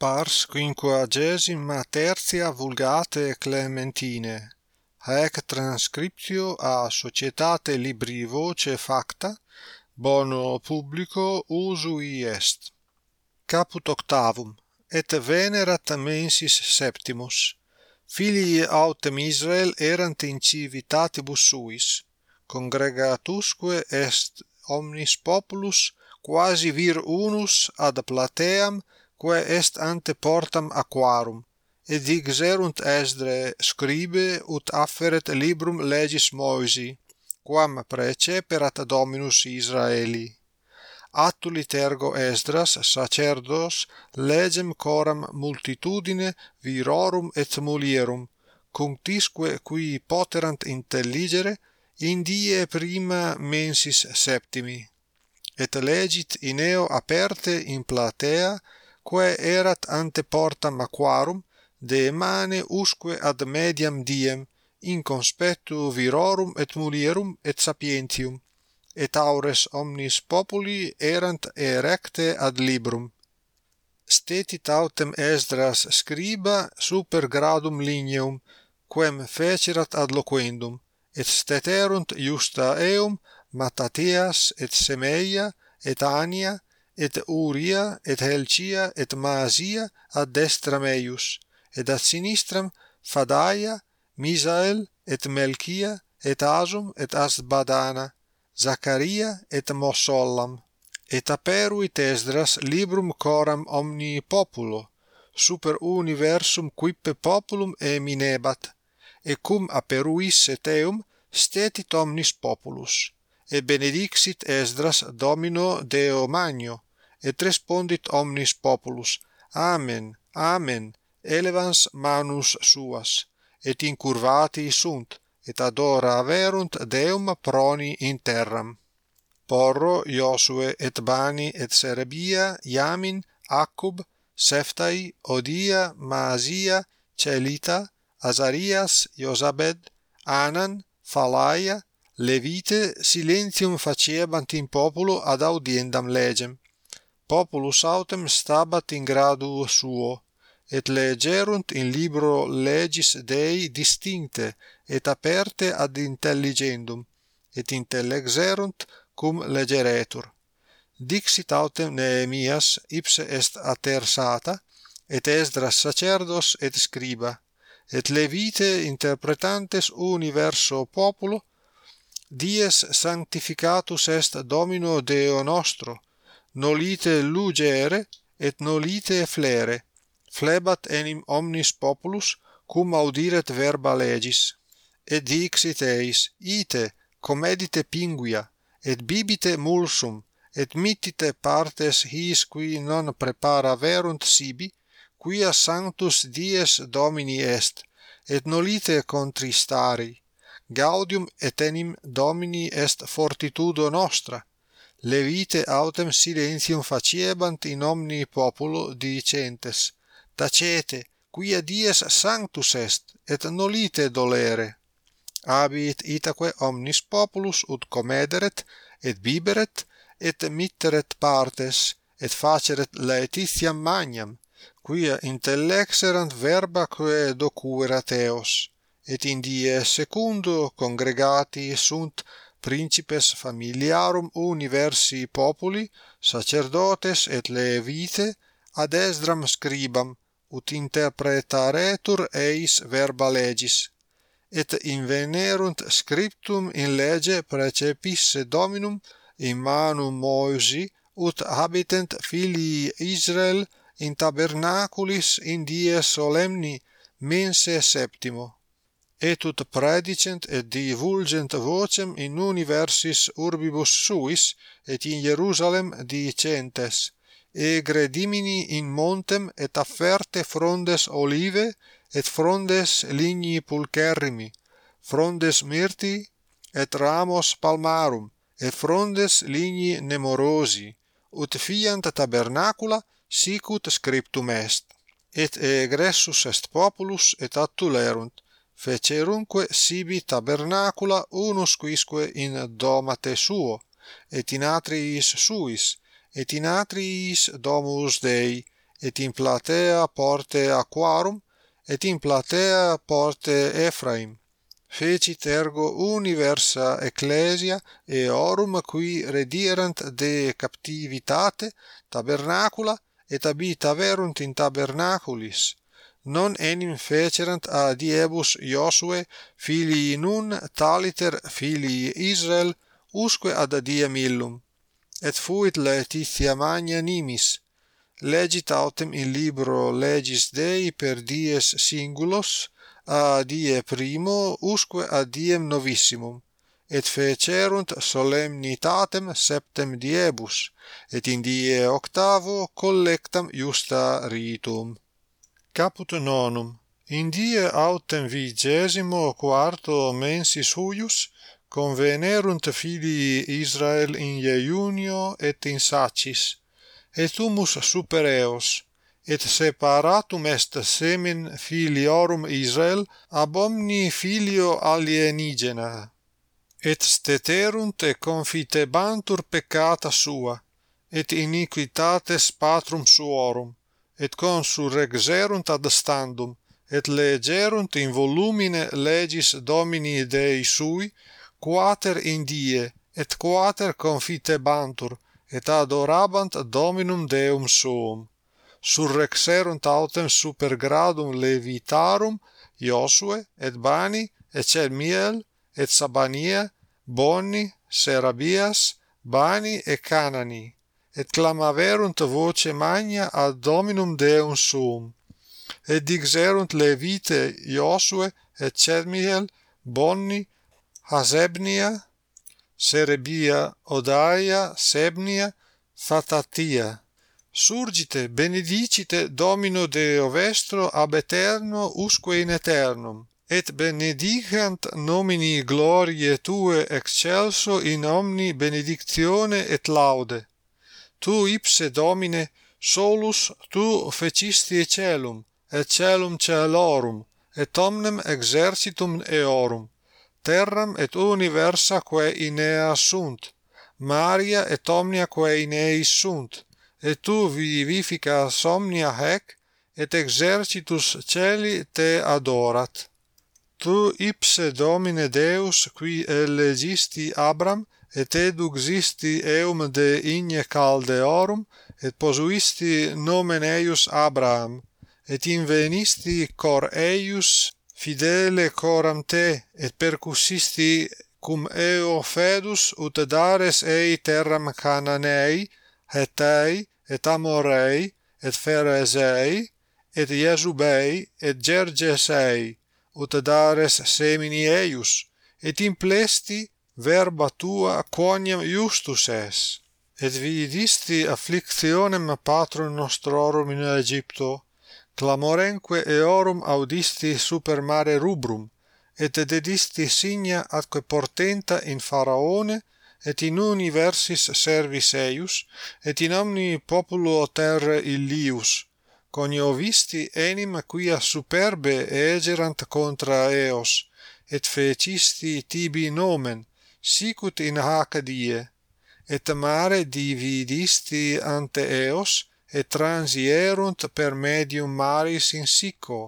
pars quinquagesima tertia vulgate Clementine, haec transcriptio a societate libri voce facta, bono publico usui est. Caput octavum, et venerat mensis septimus. Filii autem Israel erant in civitatibus suis, congregatusque est omnis populus quasi vir unus ad Plateam quae est ante portam aquarum et dixerunt esdre scribe ut afferet librum legis Moisi quam preceperat Dominus Israeli. Attulit ergo Esdras sacerdos legem coram multitudine virorum et mulierum cunctisque qui poterant intelligere in die prima mensis septimi et legit in eo aperte in platea quae erat ante portam aquarum de mane usque ad mediam diem in conspectu virorum et mulierum et sapientium et aures omnis populi erant erecte ad librum. Stetit autem Esdras scriba super gradum lineum quem fecerat ad loquendum et steterunt iusta eum matatias et Semeia et Ania et Uria, et Helcia, et Maasia ad destram eius, et ad sinistram Fadaia, Misael, et Melchia, et Asum, et Asbadana, Zacharia, et Mosollam. Et aperuit Esdras librum coram omni populo, super universum quippe populum eminebat, et cum aperuisse teum stetit omnis populus, et benedixit Esdras Domino Deo Magno, et respondit omnis populus amen amen elevans manus suas et incurvati sunt et adora verunt deum proni in terram. Porro iosue et bani et serebia Yamin accub seftai odia maasia celita azarias iosabed anan phalaia levite silentium faciebant in populo ad audiendam legem populus autem stabat in gradu suo et legerunt in libro legis Dei distincte et aperte ad intelligendum et intellexerunt cum legeretur. Dixit autem Neemias ipse est atersata et Esdras sacerdos et scriba et levite interpretantes universo populo dies sanctificatus est domino deo nostro nolite lugere et nolite flere flebat enim omnis populus cum audiret verba legis et dixit eis ite comedite pinguia et bibite mulsum et mittite partes his qui non prepara verunt sibi quia sanctus dies domini est et nolite contristari gaudium et enim domini est fortitudo nostra levite autem silentium faciebant in omni populo dicentes tacete quia dies sanctus est et nolite dolere. Habit itaque omnis populus ut comederet et biberet et mitteret partes et faceret laetitiam magnam quia intellexerant verba quae docuerat eos et in die secundo congregati sunt principes familiarum universi populi, sacerdotes et levite, ad esdram scribam, ut interpretaretur eis verba legis, et invenerunt scriptum in lege precepisse dominum in manum Moisi, ut habitent filii Israel in tabernaculis in die solemni mense septimo et ut predicent et divulgent vocem in universis urbibus suis et in Hierusalem dicentes egre dimini in montem et afferte frondes olive et frondes ligni pulcherrimi frondes myrti et ramos palmarum et frondes ligni nemorosi ut fiant tabernacula sicut scriptum est et egressus est populus et attulerunt fecerunque sibi tabernacula unus quisque in domate suo, et in atriis suis, et in atriis domus Dei, et in platea porte aquarum, et in platea porte Ephraim. Fecit ergo universa ecclesia eorum qui redierant de captivitate tabernacula et habita verunt in tabernaculis non enim fecerant a diebus Iosue filii Nun taliter filii Israel usque ad diem illum. Et fuit Laetitia magna nimis. Legit autem in libro legis Dei per dies singulos a die primo usque a diem novissimum et fecerunt solemnitatem septem diebus et in die octavo collectam iusta ritum caput nonum. In die autem vigesimo quarto mensis huius convenerunt filii Israel in Iunio et in Sacis et humus super eos et separatum est semen filiorum Israel ab omni filio alienigena et steterunt et confitebantur peccata sua et iniquitates patrum suorum et consul ad standum, et legerunt in volumine legis Domini Dei sui, quater in die, et quater confitebantur, et adorabant Dominum Deum suum. Surrexerunt autem super gradum levitarum Iosue et Bani et Celmiel et Sabania Bonni Serabias Bani et Canani et clamaverunt voce magna ad Dominum Deum suum et dixerunt Levite Iosue et Cadmiel Bonni Hasebnia Serebia Odaia Sebnia Fatatia Surgite benedicite Domino Deo vestro ab aeterno usque in aeternum et benedicant nomini gloriae tue excelso in omni benedictione et laude tu ipse domine solus tu fecisti celum et celum celorum et omnem exercitum eorum terram et universa quae in ea sunt maria et omnia quae in eis sunt et tu vivifica somnia hec et exercitus celi te adorat. Tu ipse domine deus qui elegisti abram et eduxisti eum de igne caldeorum, et posuisti nomen eius Abraham, et invenisti cor eius fidele coram te, et percussisti cum eo fedus ut dares ei terram cananei, hetei, et amorei, et ferezei, et Iesubei, et Gergesei, ut dares semini eius, et implesti verba tua quoniam iustus es et vidisti afflictionem patrum nostrorum in Egypto clamorenque eorum audisti super mare rubrum et dedisti signa atque portenta in faraone et in universis servis eius et in omni populo terre illius coniovisti enim quia superbe egerant contra eos et fecisti tibi nomen sicut in hac die et mare dividisti ante eos et transierunt per medium maris in sico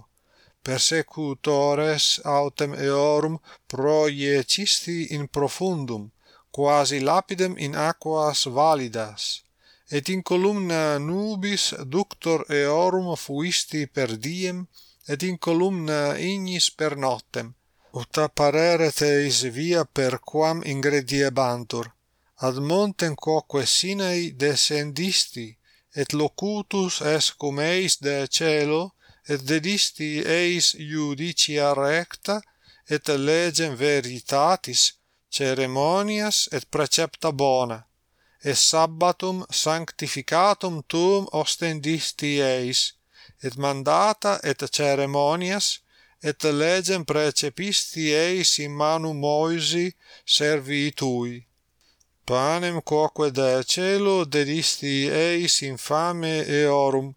persecutores autem eorum proiecisti in profundum quasi lapidem in aquas validas. Et in columna nubis ductor eorum fuisti per diem et in columna ignis per noctem ut parere teis via per quam ingrediebantur, ad montem quoque sinei descendisti, et locutus es cum eis de celo, et dedisti eis iudicia recta, et legem veritatis, ceremonias et precepta bona, et sabbatum sanctificatum tuum ostendisti eis, et mandata et ceremonias, et legem precepisti eis in manu Moisi servi tui. Panem quoque de celo dedisti eis infame eorum,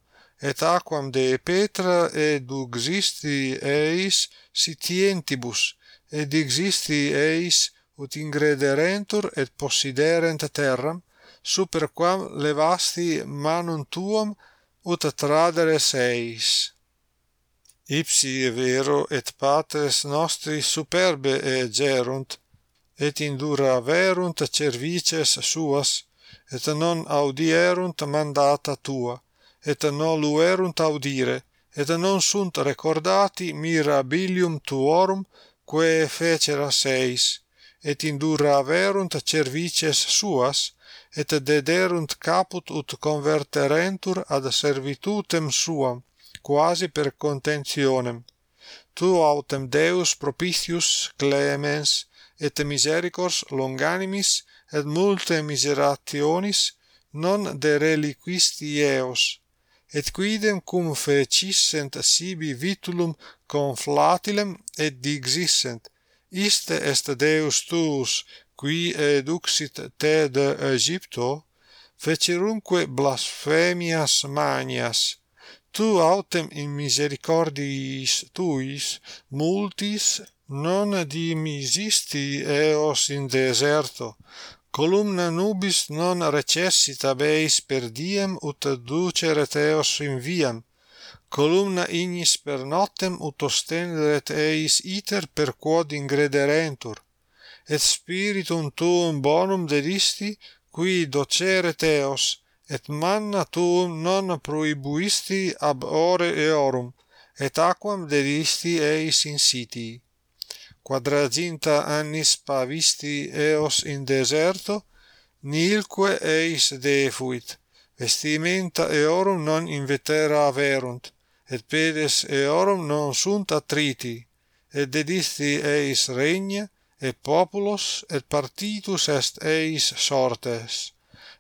et aquam de Petra et uxisti eis sitientibus, et existi eis ut ingrederentur et possiderent terram, super quam levasti manum tuum ut tradere eis ipsi vero et patres nostri superbe egerunt et indura verunt cervices suas et non audierunt mandata tua et non luerunt audire et non sunt recordati mirabilium tuorum quae fecera seis et indura verunt cervices suas et dederunt caput ut converterentur ad servitutem suam quasi per contentionem. Tu autem Deus propitius clemens et misericors longanimis et multe miserationis non de reliquisti eos et quidem cum fecissent sibi vitulum conflatilem et digissent iste est Deus tuus qui eduxit te de Egypto fecerunque blasphemias manias tu autem in misericordiis tuis multis non dimisisti eos in deserto. Columna nubis non recessit ab eis per diem ut duceret eos in viam. Columna ignis per noctem ut ostenderet eis iter per quod ingrederentur et spiritum tuum bonum dedisti qui doceret eos et manna tuum non proibuisti ab ore eorum, et aquam devisti eis in siti. Quadraginta annis pavisti eos in deserto, nilque eis defuit, vestimenta eorum non invetera averunt, et pedes eorum non sunt attriti, et dedisti eis regna, et populos, et partitus est eis sortes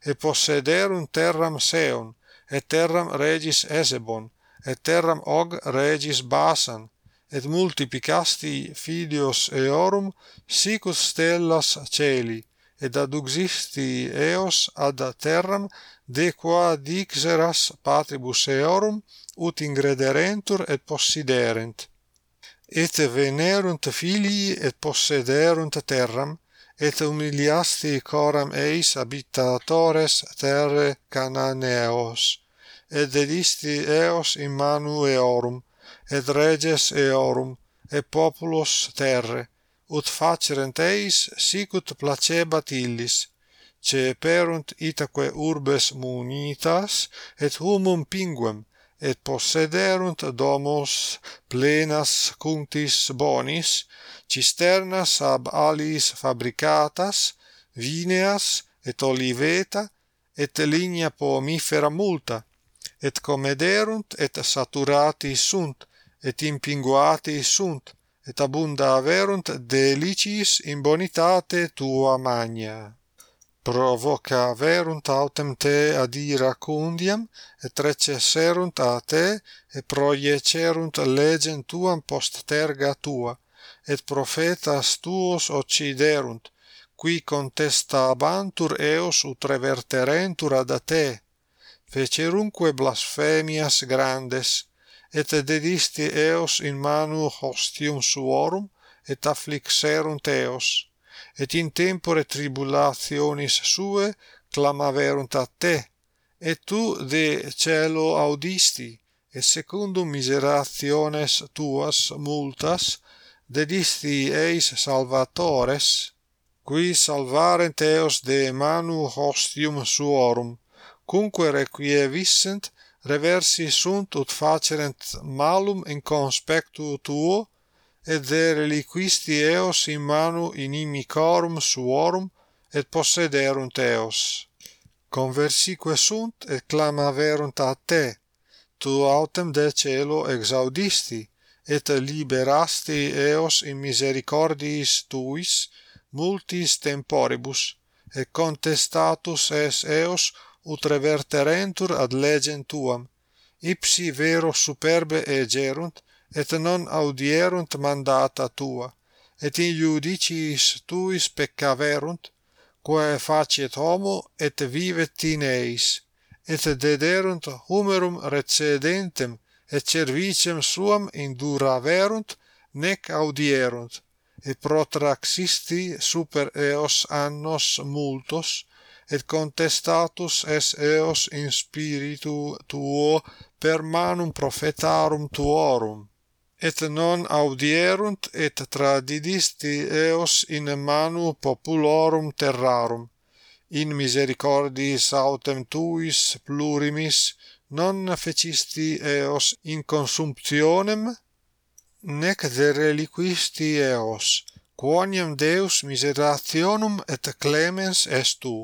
et possederunt terram Seon, et terram regis Esebon, et terram Og regis Basan, et multiplicasti filios eorum sicut stellas celi, et aduxisti eos ad terram de qua dixeras patribus eorum ut ingrederentur et possiderent. Et venerunt filii et possederunt terram et humiliasti coram eis habitatores terre cananeos, et dedisti eos in manu eorum, et reges eorum, et populos terre, ut facerent eis sicut placebat illis, ceperunt itaque urbes munitas, et humum pinguem, et possederunt domos plenas cunctis bonis, cisternas ab alis fabricatas, vineas et oliveta et ligna pomifera multa, et comederunt et saturati sunt, et impinguati sunt, et abunda averunt delicis in bonitate tua magna provoca verunt autem te adira cundiam et recesserunt a te et proiecerunt legem tuam post terga tua et profetas tuos occiderunt qui contestabantur eos ut reverterentur ad te fecerunque blasfemias grandes et dedisti eos in manu hostium suorum et afflixerunt eos et in tempore tribulationis sue clamaverunt a te, et tu de cielo audisti, et secundum miserationes tuas multas dedisti eis salvatores, qui salvarent eos de manu hostium suorum, cumque requievissent reversi sunt ut facerent malum in conspectu tuo et de reliquisti eos in manu inimicorum suorum et possederunt eos. Conversique sunt et clamaverunt a te, tu autem de cielo exaudisti, et liberasti eos in misericordiis tuis multis temporibus, et contestatus es eos ut reverterentur ad legem tuam, ipsi vero superbe egerunt, et non audierunt mandata tua, et in judiciis tuis peccaverunt, quae faciet homo et vivet in eis, et dederunt humerum recedentem et servicem suam induraverunt nec audierunt et protraxisti super eos annos multos et contestatus es eos in spiritu tuo per manum prophetarum tuorum et non audierunt et tradidisti eos in manu populorum terrarum. In misericordis autem tuis plurimis non fecisti eos in consumptionem? Nec de reliquisti eos quoniam deus miserationum et clemens est tu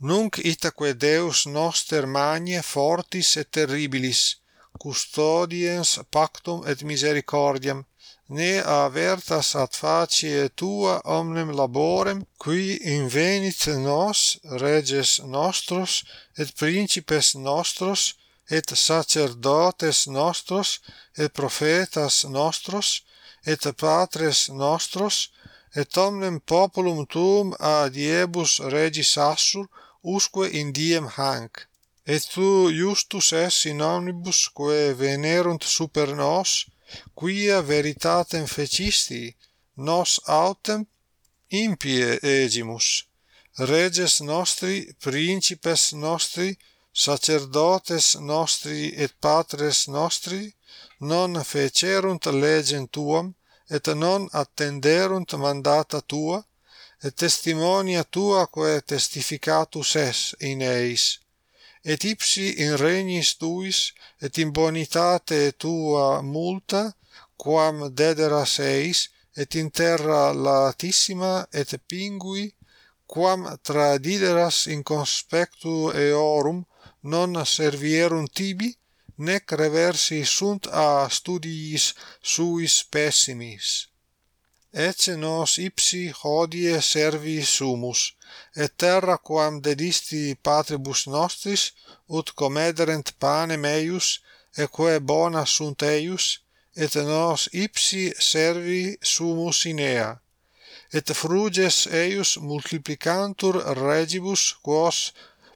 nunc itaque deus noster magne fortis et terribilis custodiens pactum et misericordiam, ne avertas ad facie tua omnem laborem, qui invenit nos, reges nostros, et principes nostros, et sacerdotes nostros, et profetas nostros, et patres nostros, et omnem populum tuum ad iebus regis assur, usque in diem hanc et tu justus es in omnibus quae venerunt super nos quia veritatem fecisti nos autem impie egimus. Reges nostri principes nostri sacerdotes nostri et patres nostri non fecerunt legem tuam et non attenderunt mandata tua et testimonia tua quae testificatus es in eis et ipsi in regnis tuis et in bonitate tua multa quam dederas eis et in terra latissima et pingui quam tradideras in conspectu eorum non servierunt tibi nec reversi sunt a studiis suis pessimis. Ecce nos ipsi hodie servi sumus, et terra quam dedisti patribus nostris, ut comederent panem eius, quae bona sunt eius, et nos ipsi servi sumus in ea. Et fruges eius multiplicantur regibus, quos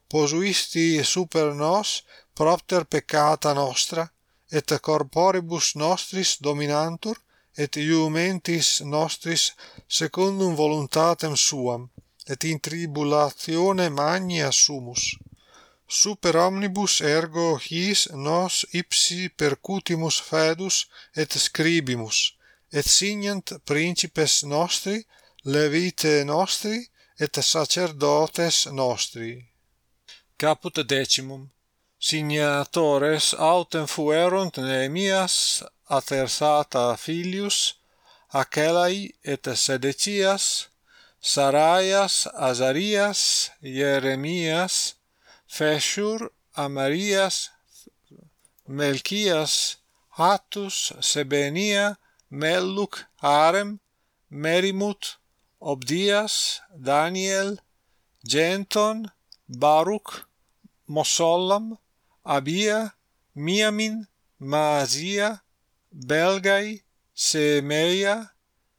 posuisti super nos propter peccata nostra, et corporibus nostris dominantur, et iumentis nostris secundum voluntatem suam et in tribulatione magna sumus. Super omnibus ergo his nos ipsi percutimus fedus et scribimus et signant principes nostri levite nostri et sacerdotes nostri. Caput decimum signatores autem fuerunt Nehemias atersata filius Akelai et Sedecias Saraias Azarias Jeremias Feshur Amarias Melchias Hattus Sebenia Melluk Harem Merimut Obdias Daniel Genton Baruch Mosollam Abia, Miamin, Maasia, Belgai, Semeia,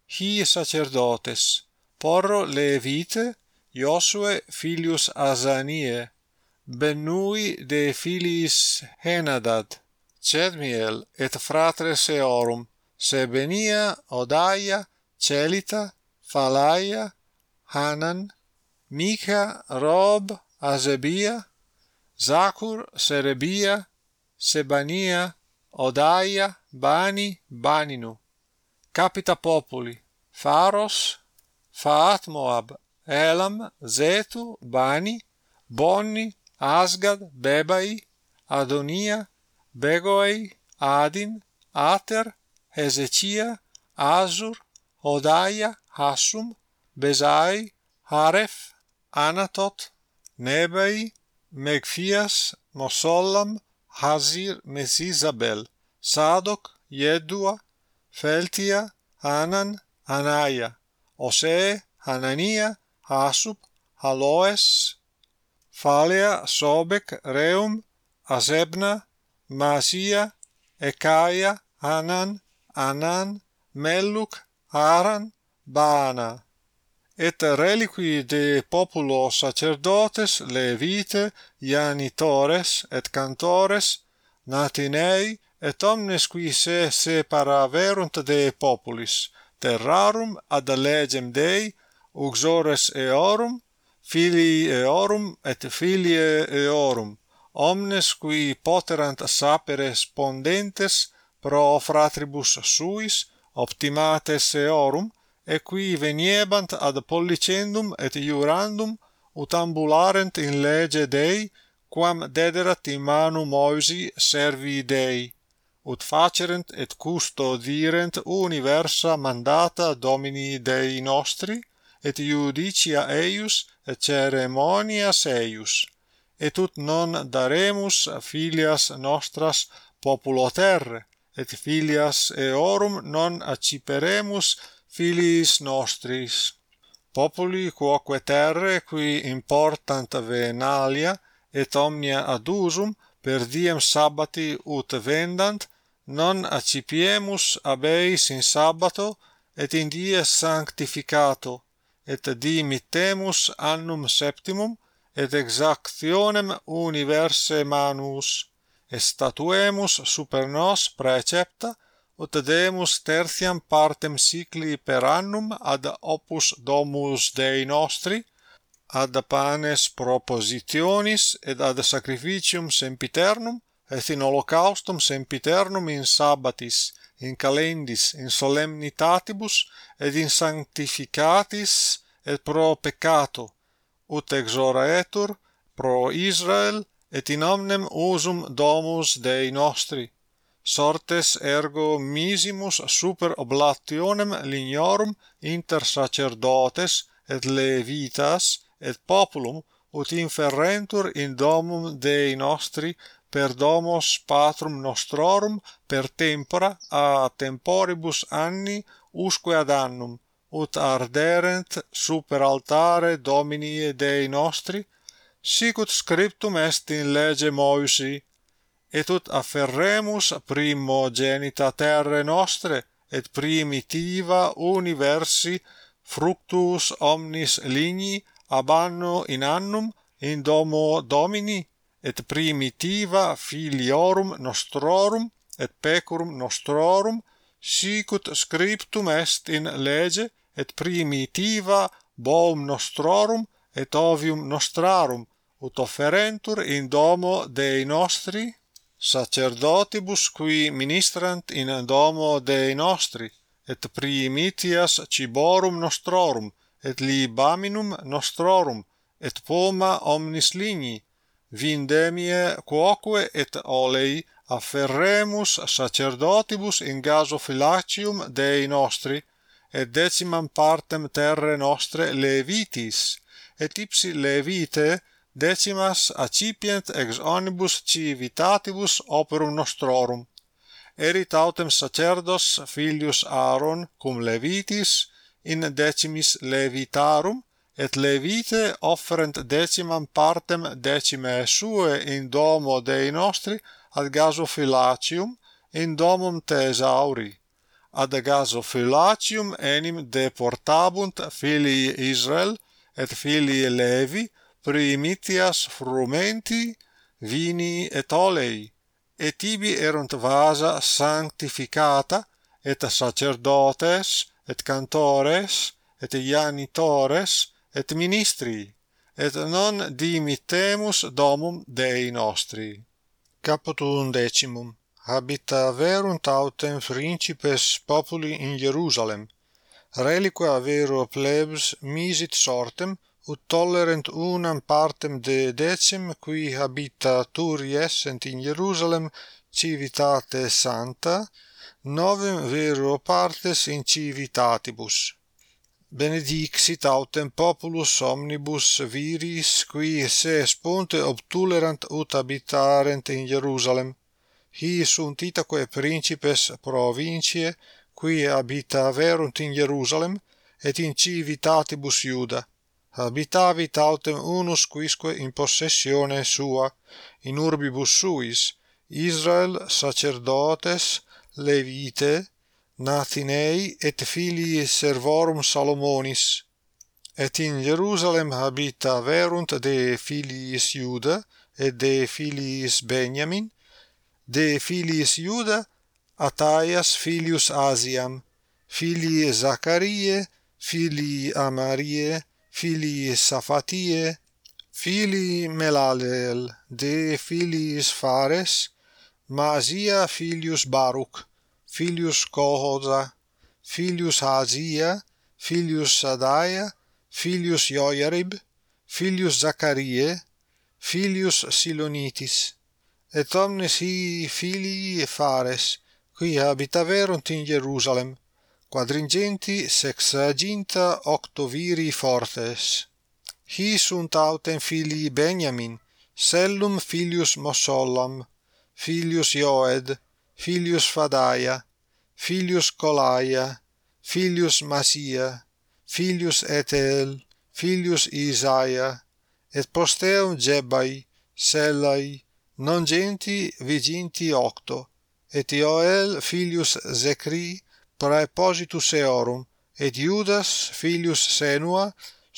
hi sacerdotes, porro Levite, Josue filius Azanie, Benui de filiis Henadad, cedmiel et fratres eorum, Sebenia, Odaia, Celita, falaia Hanan, Mica, Rob, Azebia, Zakur, Serebia, Sebania, Odaia, Bani, Baninu, Capita Populi, Pharos, Faat Moab, Elam, Zetu, Bani, Bonni, Asgad, Bebai, Adonia, Begoei, Adin, Ater, Hezekia, Azur, Odaia, Hasum, Bezai, Haref, Anatot, Nebai, Megphias, Mosollam, Hazir, Mesisabel, Sadoc, Jedua, Feltia, Hanan, Anaya, Osee, Hanania, Hasub, Haloes, Phalia Sobek, Reum, Azebna, Masia, Ekaia, Hanan, Anan, Melluk, Aran Bana et reliqui de populo sacerdotes levite janitores et cantores natinei et omnes qui se separaverunt de populis terrarum ad legem Dei uxores eorum filii eorum et filiae eorum omnes qui poterant sapere spondentes pro fratribus suis optimates eorum equi veniebant ad pollicendum et iurandum ut ambularent in lege Dei quam dederat in manu Moisi servi Dei ut facerent et custodirent universa mandata Domini Dei nostri et iudicia eius et ceremonias eius et ut non daremus filias nostras populo terre et filias eorum non acciperemus filiis nostris populi quoque terre qui important venalia et omnia ad usum per diem sabbati ut vendant non accipiemus ab eis in sabbato et in die sanctificato et dimittemus annum septimum et exactionem universe manus et statuemus super nos praecepta demus tertiam partem cycli per annum ad opus domus Dei nostri, ad panes propositionis et ad sacrificium sempiternum et in holocaustum sempiternum in sabbatis in calendis in solemnitatibus et in sanctificatis et pro peccato ut exoraetur pro Israel et in omnem usum domus Dei nostri sortes ergo misimus super oblationem lignorum inter sacerdotes et levitas et populum ut inferrentur in domum Dei nostri per domos patrum nostrorum per tempora a temporibus anni usque ad annum ut arderent super altare Domini Dei nostri sic ut scriptum est in lege Moysi et ut afferremus primogenita terre nostre et primitiva universi fructus omnis ligni ab anno in annum in domo Domini et primitiva filiorum nostrorum et pecorum nostrorum sicut scriptum est in lege et primitiva boum nostrorum et ovium nostrarum ut offerentur in domo Dei nostri sacerdotibus qui ministrant in domo Dei nostri, et primitias ciborum nostrorum, et libaminum nostrorum, et poma omnis ligni, vindemie quoque et olei afferremus sacerdotibus in gaso filacium Dei nostri, et decimam partem terre nostre levitis, et ipsi levite decimas accipient ex omnibus civitatibus operum nostrorum. Erit autem sacerdos filius Aaron cum levitis in decimis levitarum et levite offerent decimam partem decime sue in domo Dei nostri ad gasofilacium in domum Thesauri ad gasofilacium enim deportabunt filii Israel et filii Levi primitias frumenti vini et olei et ibi erunt vasa sanctificata et sacerdotes et cantores et janitores et ministri et non dimittemus domum Dei nostri. Caput undecimum. Habitaverunt autem principes populi in Hierusalem reliqua vero plebs misit sortem ut tollerent unam partem de decim qui habitaturies essent in Hierusalem civitate santa novem vero partes in civitatibus. Benedixit autem populus omnibus viris qui se sponte obtulerant ut habitarent in Hierusalem hi sunt itaque principes provincie qui habitaverunt in Hierusalem et in civitatibus Iuda habitavit autem unus quisque in possessione sua in urbibus suis Israel sacerdotes levite natinei et filii servorum Salomonis. Et in Jerusalem habita verunt de filiis Iuda et de filiis Benjamin de filiis Iuda Ataias filius Asiam filii Zacharie filii Amarie filii Safatie, filii Melalel, de filiis Fares, Masia filius Baruch, filius Kohoza, filius Hazia, filius Sadaia, filius Joiarib, filius Zacharie, filius Silonitis, et omnes hii filii Fares, qui habitaverunt in Jerusalem, quadringenti sexaginta octoviri fortes. Hi sunt autem filii Benjamin, sellum filius Mosollam, filius Ioed, filius Fadaia, filius Colaia, filius Masia, filius Etel, filius Isaia, et posteum Jebai, Selai, non genti viginti octo, et Ioel filius Zecri, praepositus eorum et Iudas filius Senua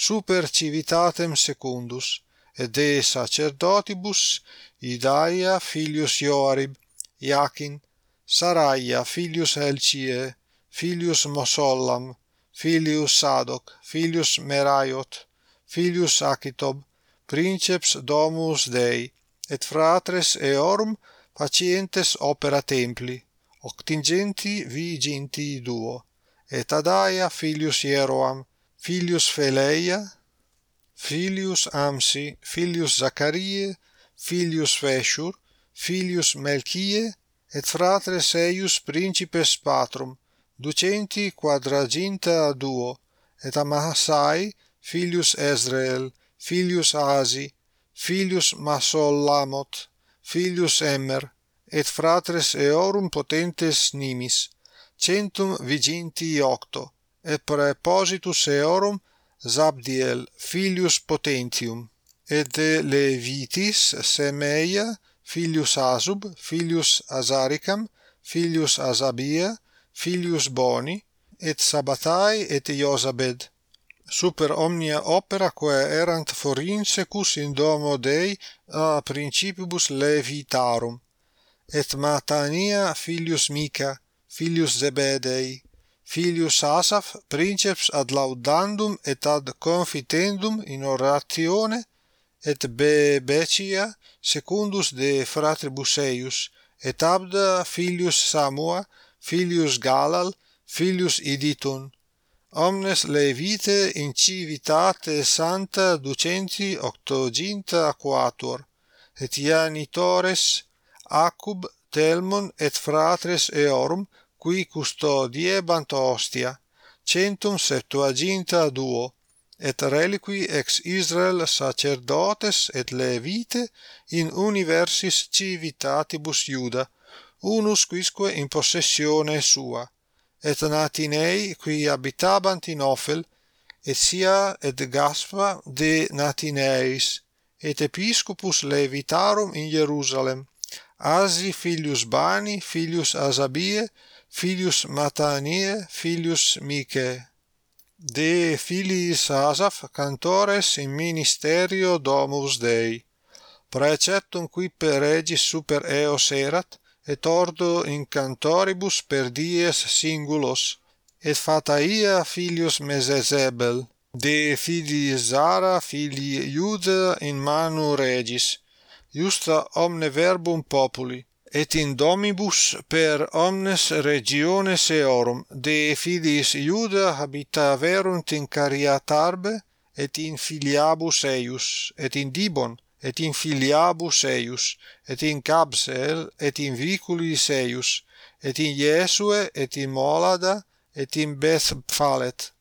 super civitatem secundus et de sacerdotibus Idaia filius Joarib Iachin Saraia filius Elcie filius Mosollam filius Sadoc filius Meraiot filius Achitob princeps domus Dei et fratres eorum patientes opera templi octingenti viginti duo, et Adaia filius Ieroam, filius Feleia, filius Amsi, filius Zacharie, filius Feshur, filius Melchie, et fratres eius principes patrum, ducenti quadraginta duo, et Amasai, filius Ezrael, filius Asi, filius Masollamot, filius Emmer et fratres eorum potentes nimis centum viginti octo et prepositus eorum Zabdiel filius potentium et de Levitis Semeia filius Asub filius Azaricam filius Azabia filius Boni et Sabbatai et Iosabed. Super omnia opera quae erant forinsecus in domo Dei a principibus Levitarum et Matania filius Mica, filius Zebedei, filius Asaph princeps ad laudandum et ad confitendum in oratione et Bebecia secundus de fratribus eius, et Abda filius Samua, filius Galal, filius Iditun, omnes levite in civitate santa ducenti octoginta quatuor et Janitores, Acub Telmon et fratres eorum qui custodiebant ostia centum septuaginta duo et reliqui ex Israel sacerdotes et levite in universis civitatibus Iuda unus quisque in possessione sua et natinei qui habitabant in Ophel et sia et Gaspa de Natineis et episcopus levitarum in Jerusalem. Asi filius Bani, filius Asabie, filius Matanie, filius Miche. De filiis Asaph cantores in ministerio Domus Dei. Praeceptum qui per regis super eos erat, et ordo in cantoribus per dies singulos, et Fataia filius Mesezebel, de filii Zara, filii Iuda in manu regis, iusta omne verbum populi et in domibus per omnes regiones eorum de filiis iuda habitaverunt in cariatarbe et in filiabus eius et in dibon et in filiabus eius et in cabsel et in viculis eius et in iesue et in molada et in bethphalet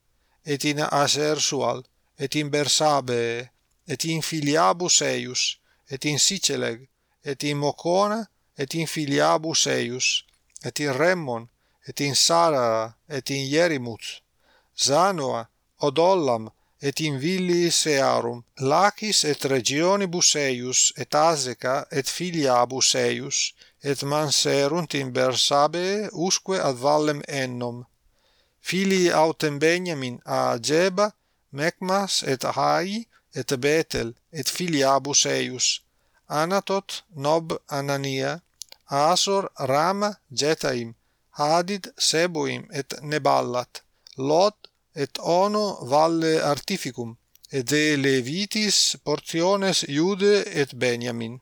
et in asersual et in bersabe et in filiabus eius et in Siceleg, et in Mocona, et in Filiabus eius, et in Remmon, et in Sarara, et in Ierimuth, Zanoa, Odollam, et in villis earum, Lacis et regionibus eius, et Aseca, et Filiabus eius, et manserunt in Bersabe usque ad vallem Ennom. Filii autem Benjamin a Geba, Mecmas et Hai, et Betel et filiabus eius. Anatot nob Anania Asor Rama Jetaim Hadid Seboim et Neballat Lot et Ono valle Artificum et de Levitis portiones Iude et Beniamin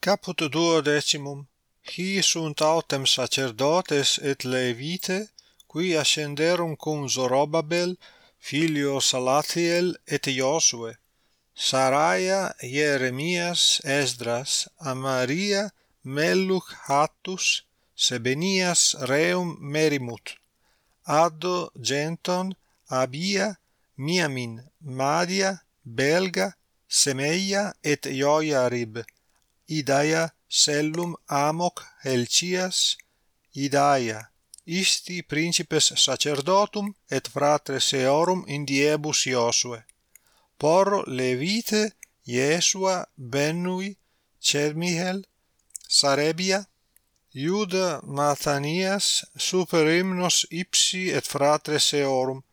Caput duodecimum Hi sunt autem sacerdotes et Levite qui ascenderum cum Zorobabel filio Salathiel et Iosue. Saraia, Jeremias, Esdras, Amaria, Melluch, Hattus, Sebenias, Reum, Merimut, Addo, Genton, Abia, Miamin, Madia, Belga, Semeia et Joiarib, Idaia, Sellum, Amoc, Helcias, Idaia, isti principes sacerdotum et fratres eorum in diebus Iosue por Levite, Iesua Bennui, Cermihel Sarebia, Iuda Mathanias super hymnos ipsi et fratres eorum,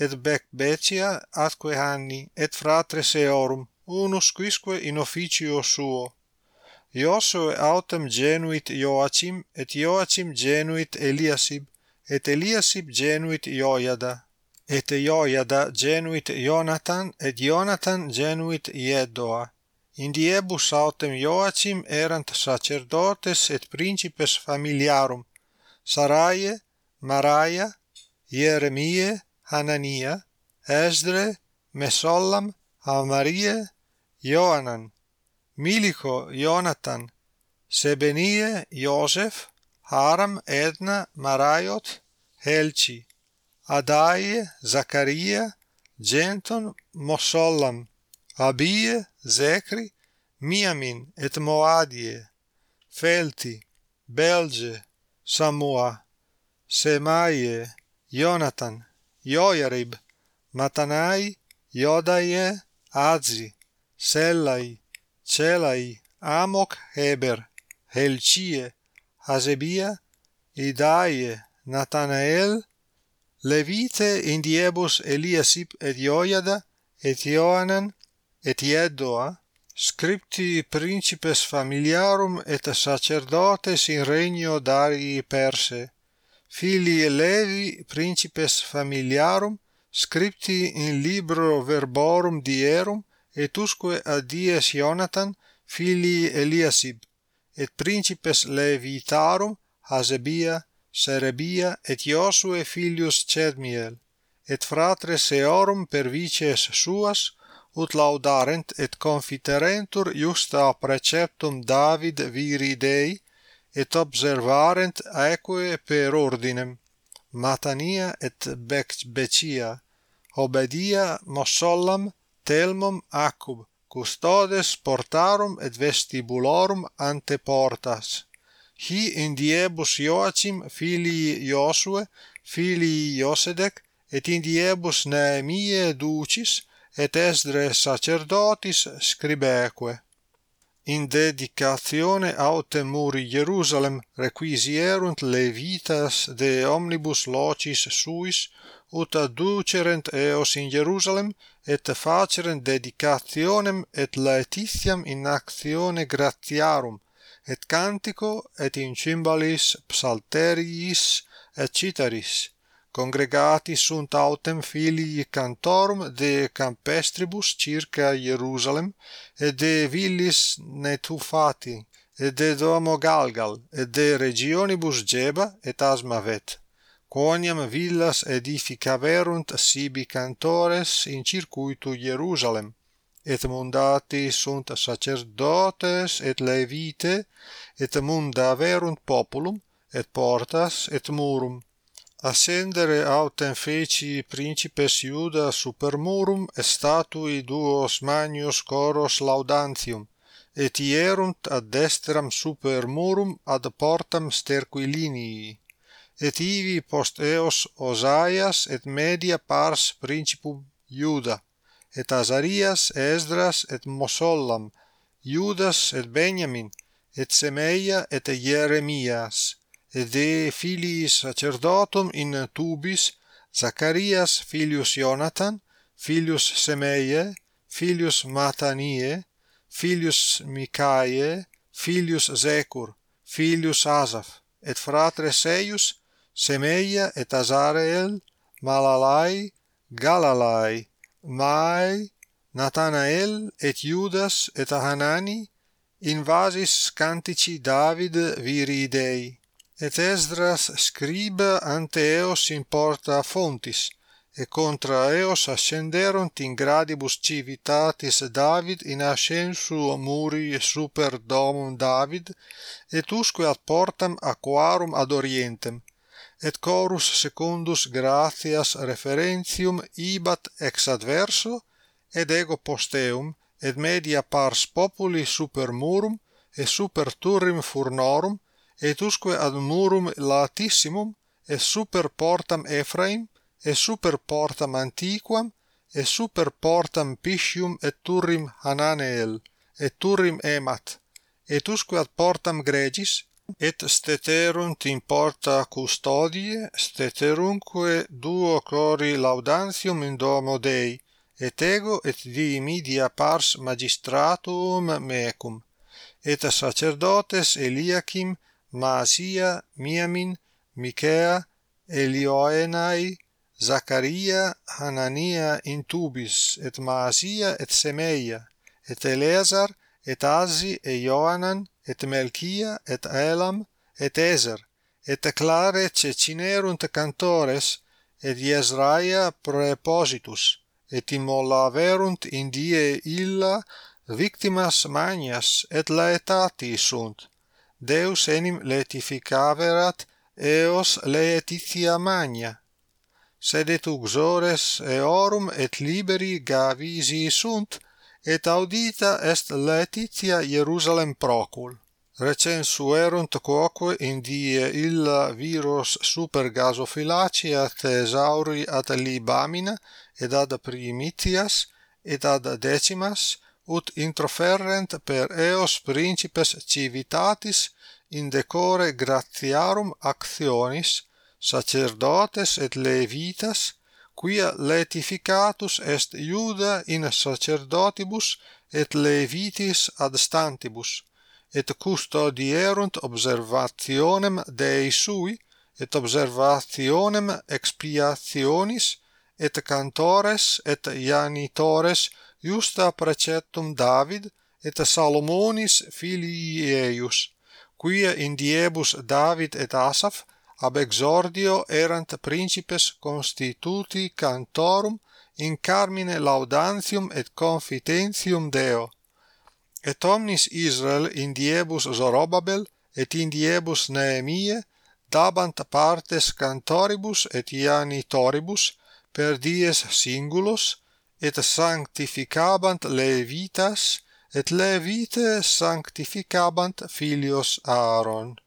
et Becbetia atque Hanni et fratres eorum, unus quisque in officio suo. Iosue autem genuit Joachim, et Joachim genuit Eliasib, et Eliasib genuit Joiada, et Joiada genuit Jonathan, et Jonathan genuit Iedoa. In diebus autem Joachim erant sacerdotes et principes familiarum, Saraie, Maraia, Jeremie, Hanania, Esdre, Mesollam, Amarie, Joanan, Milicho, Jonathan, Sebenie, Joseph, Haram, Edna, Maraiot, Helci. Adaie, Zacharia, Genton, Mosollam, Abie, Zecri, Miamin et Moadie, Felti, Belge, Samoa, Semaie, Jonathan, Joiarib, Matanai, Jodaie, Azi, Sellai, Celai, Amok Heber, Helcie, Hasebia, Idaie, Natanael, Levite in diebus Eliasip et Joiada et Ioanan et Iedoa scripti principes familiarum et sacerdotes in regno Darii Perse filii Levi principes familiarum scripti in libro verborum dierum et usque adies Jonathan filii Eliasib et principes Levitarum Hasebia Serebia et Iosue filius Cadmiel, et fratres Seorum per vices suas, ut laudarent et confiterentur justa preceptum David viri Dei, et observarent aeque per ordinem, Matania et Becbecia, Obedia Mosollam Telmum Acub, custodes portarum et vestibulorum ante portas hi indiebus Joachim filii Josue filii Josedek et indiebus Neemie ducis et Esdre sacerdotis scribeque. In dedicatione autem muri Jerusalem requisierunt levitas de omnibus locis suis ut adducerent eos in Jerusalem et facerent dedicationem et laetitiam in actione gratiarum et cantico et in cymbalis psalteriis et citaris congregati sunt autem filii cantorum de campestribus circa Hierusalem et de villis Netufati et de domo Galgal et de regionibus Geba et Asmavet quoniam villas edificaverunt sibi cantores in circuitu Hierusalem et mundati sunt sacerdotes et levite et munda verunt populum et portas et murum. Ascendere autem feci principes Iuda super murum et statui duos magnios coros laudantium et hierunt ad destram super murum ad portam sterquilinii et ivi post eos Osaias et media pars principum Iuda et Azarias, Esdras, et Mosollam, Judas, et Benjamin, et Semeia, et Jeremias, et de filiis sacerdotum in tubis, Zacharias, filius Jonathan, filius Semeie, filius Matanie, filius Micaie, filius Zecur, filius Asaph, et fratres eius, Semeia et Azareel, Malalai, Galalai, Mai Nathanael et Judas et Hanani invasis cantici David viridei et Esdras scriba ante eos in porta fontis et contra eos ascenderunt in gradibus civitatis David in ascensu muri super domum David et usque ad portam aquarum ad orientem et chorus secundus gratias referentium ibat ex adverso et ego posteum et media pars populi super murum et super turrim furnorum et usque ad murum latissimum et super portam Ephraim et super portam Antiquam et super portam Piscium et turrim Hananeel et turrim Emat et usque ad portam Gregis et steterunt in porta custodie steterunque duo cori laudantium in domo Dei et ego et diimidia pars magistratum mecum. Et sacerdotes Eliakim Maasia Miamin Michea Elioenai Zacharia Hanania in tubis et Maasia et Semeia et Eleazar et Asi et Ioanan et Melchia, et Elam, et Ezer, et clare cecinerunt cantores, et Iesraia prepositus, et immolaverunt in die illa victimas magnas et laetati sunt. Deus enim laetificaverat eos laetitia magna. sed et uxores eorum et liberi gavisi sunt, et audita est Laetitia Jerusalem procul. Recensuerunt quoque in die illa viros super gasophilaci thesauri Esauri at Libamina ed ad primitias et ad decimas ut introferrent per eos principes civitatis in decore gratiarum actionis sacerdotes et levitas quia letificatus est Iuda in sacerdotibus et levitis adstantibus, et custodierunt observationem Dei sui, et observationem expiationis, et cantores et janitores justa preceptum David et Salomonis filii eius, quia in diebus David et Asaph ab exordio erant principes constituti cantorum in carmine laudantium et confitentium Deo. Et omnis Israel in diebus Zorobabel et in diebus Nehemie dabant partes cantoribus et ianitoribus per dies singulos et sanctificabant levitas et levite sanctificabant filios Aaron.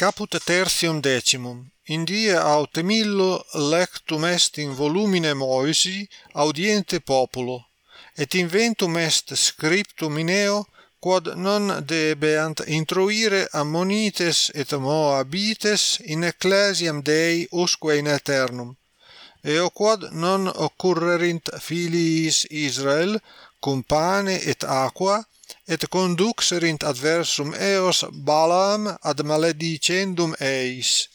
Caput tertium decimum. In die autemillo lectum est in volumine Moisi audiente populo, et inventum est scriptum ineo quod non debeant introire ammonites et moabites in ecclesiam Dei usque in aeternum eo quod non occurrerint filiis Israel cum pane et aqua et conduxerint adversum eos Balaam ad maledicendum eis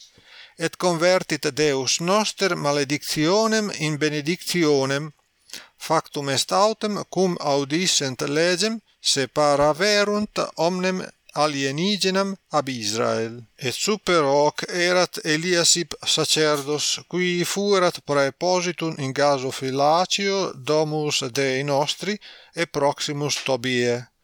et convertit Deus noster maledictionem in benedictionem factum est autem cum audissent legem separaverunt omnem alienigenam ab Israel. Et super hoc erat Eliasib sacerdos qui fuerat praepositum in gaso filacio domus Dei nostri et proximus Tobie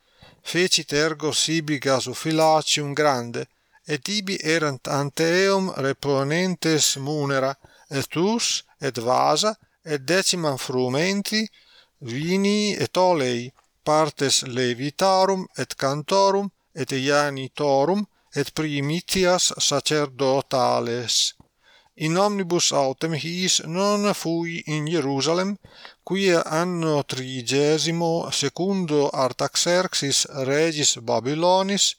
fecit ergo sibi gasufilacium grande, et ibi erant ante eum reponentes munera, et us, et vasa, et decimam frumenti, vini et olei, partes levitarum et cantorum et ianitorum et primitias sacerdotales in omnibus autem his non fui in Jerusalem, quia anno trigesimo secundo Artaxerxes regis Babylonis,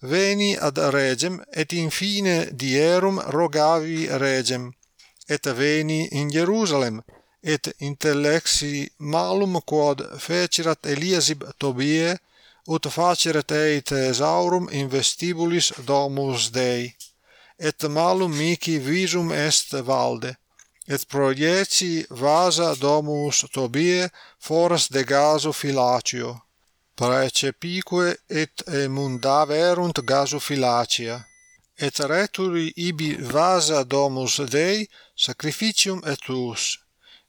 veni ad regem et infine dierum rogavi regem, et veni in Jerusalem, et intellexi malum quod fecerat Eliasib Tobie, ut faceret eite Esaurum in vestibulis domus Dei et malum mihi visum est valde, et proieci vasa domus Tobie foras de gaso filacio Praecepique et emundaverunt gaso filacia Et returi ibi vasa domus Dei sacrificium et tuus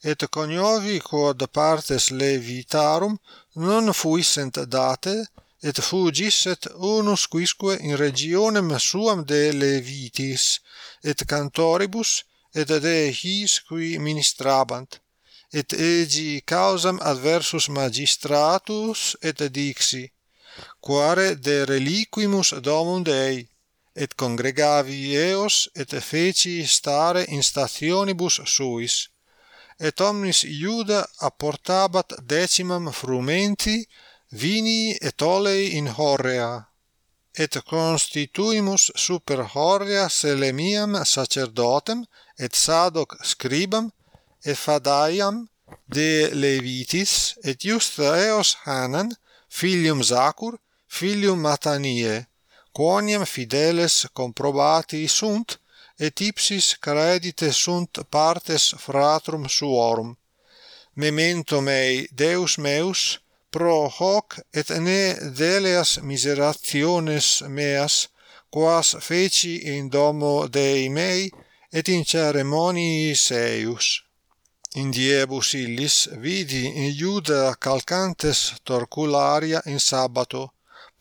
Et coniovi quod partes levitarum non fuissent date, et fugisset unus quisque in regionem suam de Levitis, et cantoribus, et de his qui ministrabant, et egi causam adversus magistratus et dixi, quare de reliquimus domum Dei, et congregavi eos et feci stare in stationibus suis, et omnis Iuda apportabat decimam frumenti vini et olei in horrea et constituimus super horrea selemiam sacerdotem et sadoc scribam et fadaiam de levitis et iustraeos hanan filium zacur filium matanie quoniam fideles comprobati sunt et ipsis credite sunt partes fratrum suorum. Memento mei deus meus pro hoc et ne deleas miserationes meas quas feci in domo Dei mei et in ceremoniis eius in diebus illis vidi in Iuda calcantes torcularia in sabato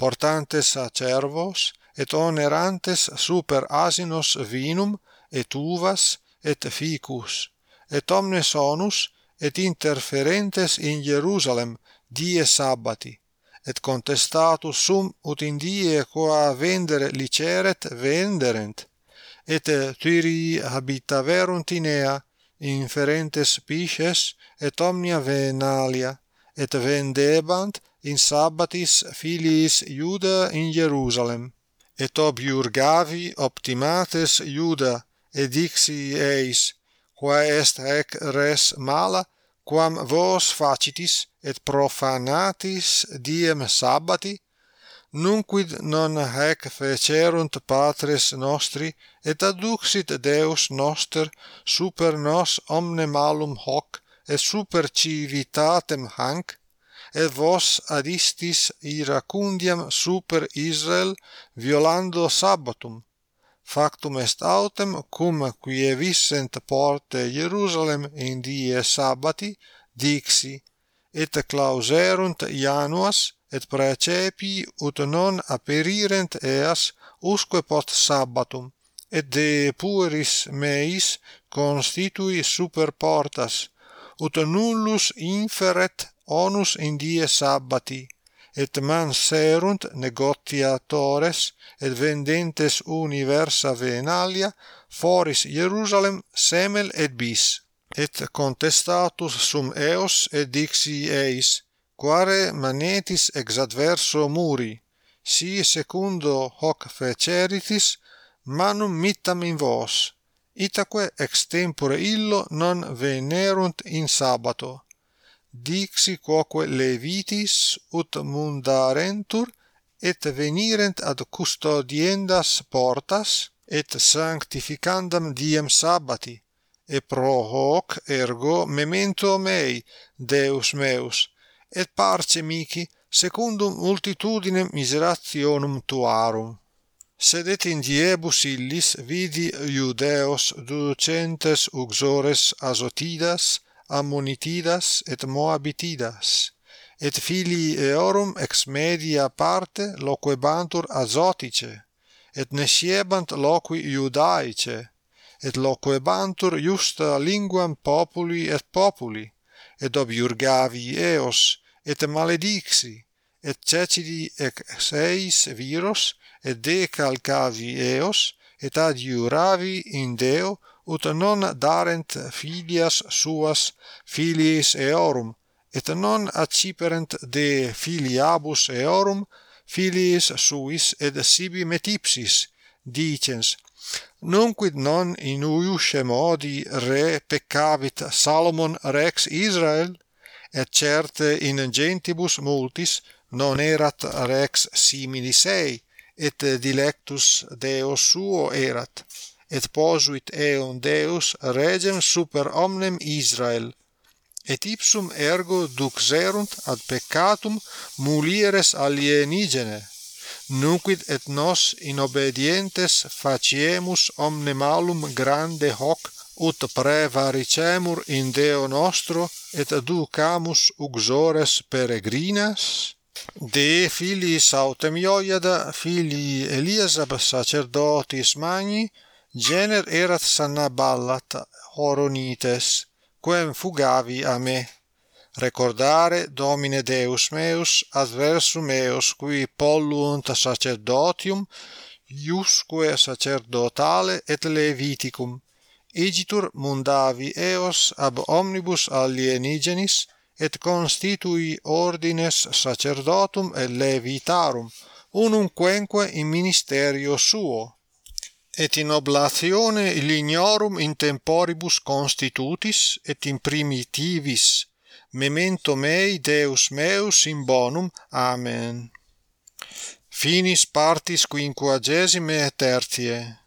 portantes acervos cervos et onerantes super asinos vinum et uvas et ficus et omnes onus et interferentes in Jerusalem die sabbati et contestatus sum ut in die qua vendere liceret venderent et tyri habitaverunt in ea inferentes pisces et omnia venalia et vendebant in sabbatis filiis Iuda in Jerusalem. Et obiurgavi optimates Iuda et dixi eis quae est haec res mala quam vos facitis et profanatis diem sabbati nunquid non haec fecerunt patres nostri et adduxit Deus noster super nos omne malum hoc et super civitatem hanc et vos adistis iracundiam super Israel violando sabbatum. Factum est autem cum quie vissent porte Jerusalem in die sabbati dixi et clauserunt Januas et praecepii ut non aperirent eas usque post sabbatum et de pueris meis constitui super portas ut nullus inferet onus in die sabbati et manserunt negotiatores et vendentes universa venalia foris Hierusalem semel et bis et contestatus sum eos edixi eis, quare manetis ex adverso muri, si secundo hoc feceritis, manum mittam in vos, itaque ex tempore illo non venerunt in sabato. Dixi quoque levitis ut mundarentur, et venirent ad custodiendas portas, et sanctificandam diem sabbati et pro hoc ergo memento mei, Deus meus, et parce mihi secundum multitudinem miserationum tuarum. Sedet in diebus illis vidi Iudeos ducentes uxores azotidas, ammonitidas et moabitidas, et filii eorum ex media parte loquebantur azotice, et nesciebant loqui iudaice, et loquebantur iusta linguam populi et populi, et obiurgavi eos, et maledixi, et cecidi ec seis viros, et decalcavi eos, et adiuravi in Deo, ut non darent filias suas filiis eorum, et non acciperent de filiabus eorum filiis suis et sibi metipsis, dicens, nunquid non in uiusce modi re peccavit Salomon rex Israel, et certe in gentibus multis non erat rex simili sei, et dilectus Deo suo erat, et posuit eum Deus regem super omnem Israel, et ipsum ergo duxerunt ad peccatum mulieres alienigene, Nunquid et nos in obedientes faciemus omne malum grande hoc ut prevaricemur in Deo nostro et aducamus uxores peregrinas? De filiis autem Ioiada, filii Eliasab sacerdotis magni gener erat Sannaballat Horonites quem fugavi a me recordare Domine Deus meus adversum meus qui pollunt sacerdotium iusque sacerdotale et leviticum. Igitur mundavi eos ab omnibus alienigenis et constitui ordines sacerdotum et levitarum unumquenque in ministerio suo. Et in oblatione lignorum in temporibus constitutis et in primitivis memento mei Deus meus in bonum. Amen. Finis partis quinquagesime tertiae.